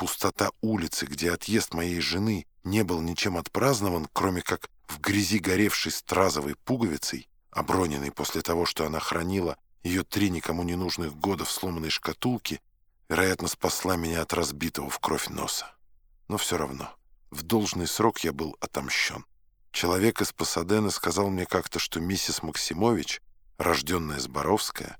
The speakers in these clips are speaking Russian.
пустота улицы, где отъезд моей жены не был ничем отпразднован, кроме как в грязи горевшей стразовой пуговицей, оброненной после того, что она хранила ее три никому не нужных года в сломанной шкатулке, вероятно, спасла меня от разбитого в кровь носа. Но все равно, в должный срок я был отомщен. Человек из Пасадены сказал мне как-то, что миссис Максимович, рожденная Зборовская,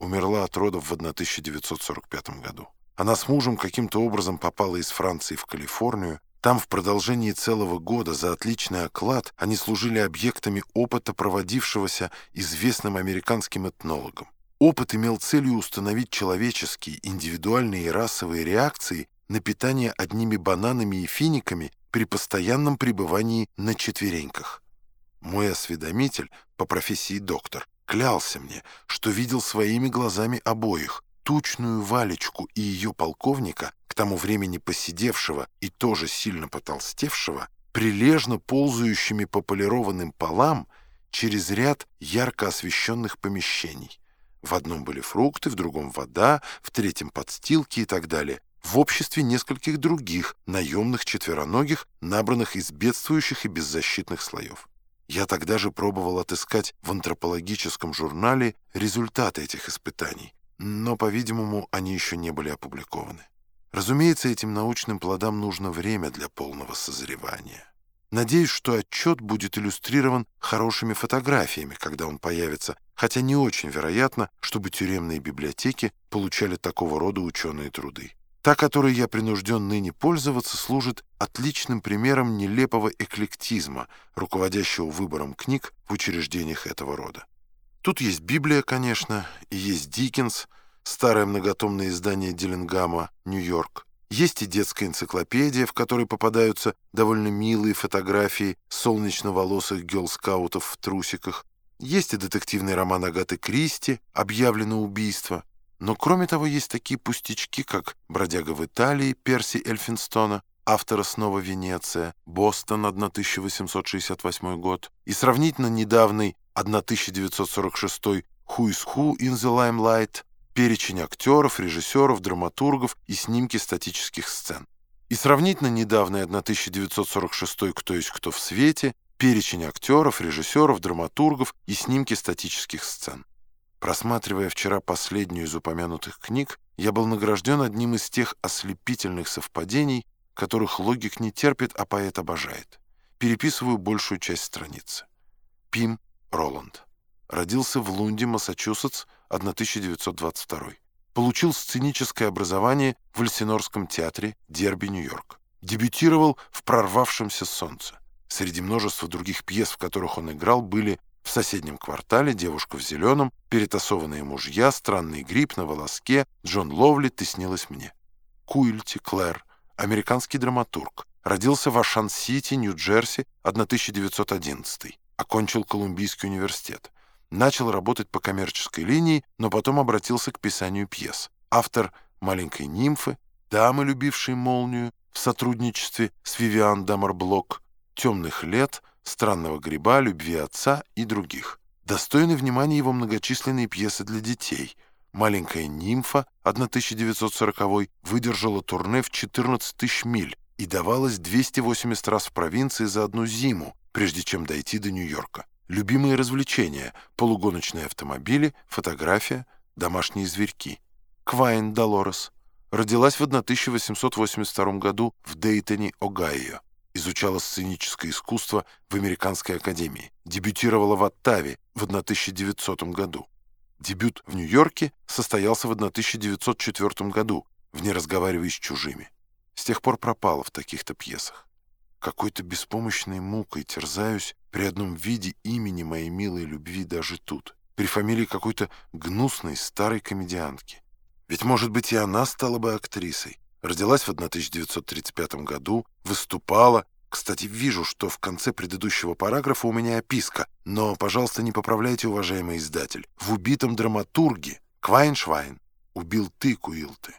умерла от родов в 1945 году. Она с мужем каким-то образом попала из Франции в Калифорнию. Там в продолжении целого года за отличный оклад они служили объектами опыта, проводившегося известным американским этнологом. Опыт имел целью установить человеческие, индивидуальные и расовые реакции на питание одними бананами и финиками при постоянном пребывании на четвереньках. Мой осведомитель, по профессии доктор, клялся мне, что видел своими глазами обоих, тучную Валечку и ее полковника, к тому времени посидевшего и тоже сильно потолстевшего, прилежно ползающими по полированным полам через ряд ярко освещенных помещений. В одном были фрукты, в другом вода, в третьем подстилки и так далее, в обществе нескольких других наемных четвероногих, набранных из бедствующих и беззащитных слоев. Я тогда же пробовал отыскать в антропологическом журнале результаты этих испытаний, но, по-видимому, они еще не были опубликованы. Разумеется, этим научным плодам нужно время для полного созревания. Надеюсь, что отчет будет иллюстрирован хорошими фотографиями, когда он появится, хотя не очень вероятно, чтобы тюремные библиотеки получали такого рода ученые труды. Та, которой я принужден ныне пользоваться, служит отличным примером нелепого эклектизма, руководящего выбором книг в учреждениях этого рода. Тут есть Библия, конечно, и есть Диккенс, старое многотомное издание Диллингама, Нью-Йорк. Есть и детская энциклопедия, в которой попадаются довольно милые фотографии солнечно-волосых гелскаутов в трусиках. Есть и детективный роман Агаты Кристи «Объявлено убийство», но кроме того есть такие пустячки, как «Бродяга в Италии» Перси Эльфинстона, автора «Снова Венеция», «Бостон» 1868 год и сравнительно недавний 1946 «Who is Who in the Limelight», перечень актеров, режиссеров, драматургов и снимки статических сцен. И сравнительно недавний 1946 «Кто есть кто в свете», перечень актеров, режиссеров, драматургов и снимки статических сцен. Просматривая вчера последнюю из упомянутых книг, я был награжден одним из тех ослепительных совпадений, которых логик не терпит, а поэт обожает. Переписываю большую часть страницы. Пим Роланд. Родился в Лунде, Массачусетс, 1922. Получил сценическое образование в Эльсинорском театре Дерби, Нью-Йорк. Дебютировал в «Прорвавшемся солнце». Среди множества других пьес, в которых он играл, были в соседнем квартале девушка в зеленом, перетасованные мужья, странный гриб на волоске, Джон Ловли, ты снилась мне. Куильти Клэр, американский драматург, родился в Ашан-Сити, Нью-Джерси, 1911 окончил Колумбийский университет. Начал работать по коммерческой линии, но потом обратился к писанию пьес. Автор «Маленькой нимфы», «Дамы, любившие молнию» в сотрудничестве с Вивиан Дамарблок, «Темных лет», «Странного гриба», «Любви отца» и других. Достойны внимания его многочисленные пьесы для детей. «Маленькая нимфа» 1940 выдержала турне в 14 тысяч миль и давалась 280 раз в провинции за одну зиму, прежде чем дойти до Нью-Йорка. Любимые развлечения – полугоночные автомобили, фотография, домашние зверьки. Квайн Долорес родилась в 1882 году в Дейтоне, Огайо. Изучала сценическое искусство в Американской академии. Дебютировала в Оттаве в 1900 году. Дебют в Нью-Йорке состоялся в 1904 году в «Не разговаривай с чужими». С тех пор пропала в таких-то пьесах. Какой-то беспомощной мукой терзаюсь при одном виде имени моей милой любви даже тут, при фамилии какой-то гнусной старой комедиантки. Ведь, может быть, и она стала бы актрисой. Родилась в 1935 году, выступала. Кстати, вижу, что в конце предыдущего параграфа у меня описка, но, пожалуйста, не поправляйте, уважаемый издатель. В убитом драматурге Квайншвайн убил ты, Куилты.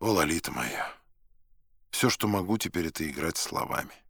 О, Лолита моя! Все, что могу теперь, это играть словами.